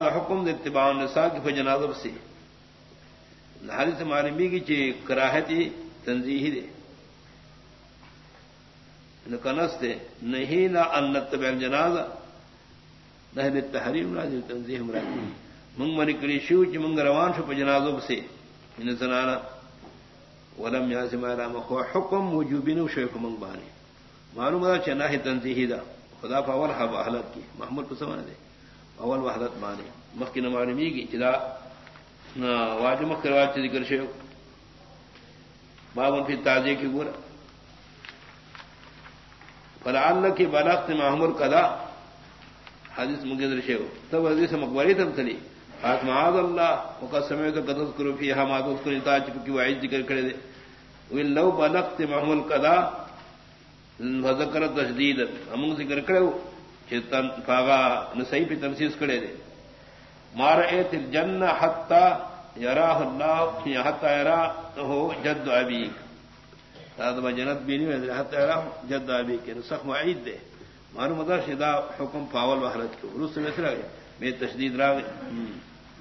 حکم دے اتباع النساء کی فجنازب سے حدیث معلومی کی چی کراہتی تنزیہی دے۔ کنس دے نہیں نہ ان تبع الجنازہ۔ نہ تحریم راجی تنزیہ مراد۔ منگ منی کری شو چی منگ روان شو پجنازب سے ان زنانا۔ ولم یازم علی مخوا حکم وجوبین و منگ بانی۔ معلوم دا چی نہ تنزیہی دا۔ خدا فاول حالت کی۔ محمود کو دے۔ اول وحدت مانی مخی نمانی کی چدا واجب مخر واج ذکر شیو بابن فی تازی کی گورا فلعل کی بلاغت محمول قدا حدیث مگدر شیو تب حدیث مقبری تب تلی آت معاذ اللہ وقت سمیت قدس کرو فی ہم آدھوز کو نتا چپ کی وعید ذکر کرے دے وی لو بلغت محمول قدا فذکر تشدید ہم ذکر کرے فاغا نسائی پہ تنسیس کرے دے. مار اے تل جن حتا یرا اللہ حتا یرا ہو جد ابی جنت بھی نہیں حتا یرا جد ابی کے یعنی نسخ معید دے. مارو مدر شدہ حکم پاول وحرت کو رس میں سر گئے میں تشدید را گئے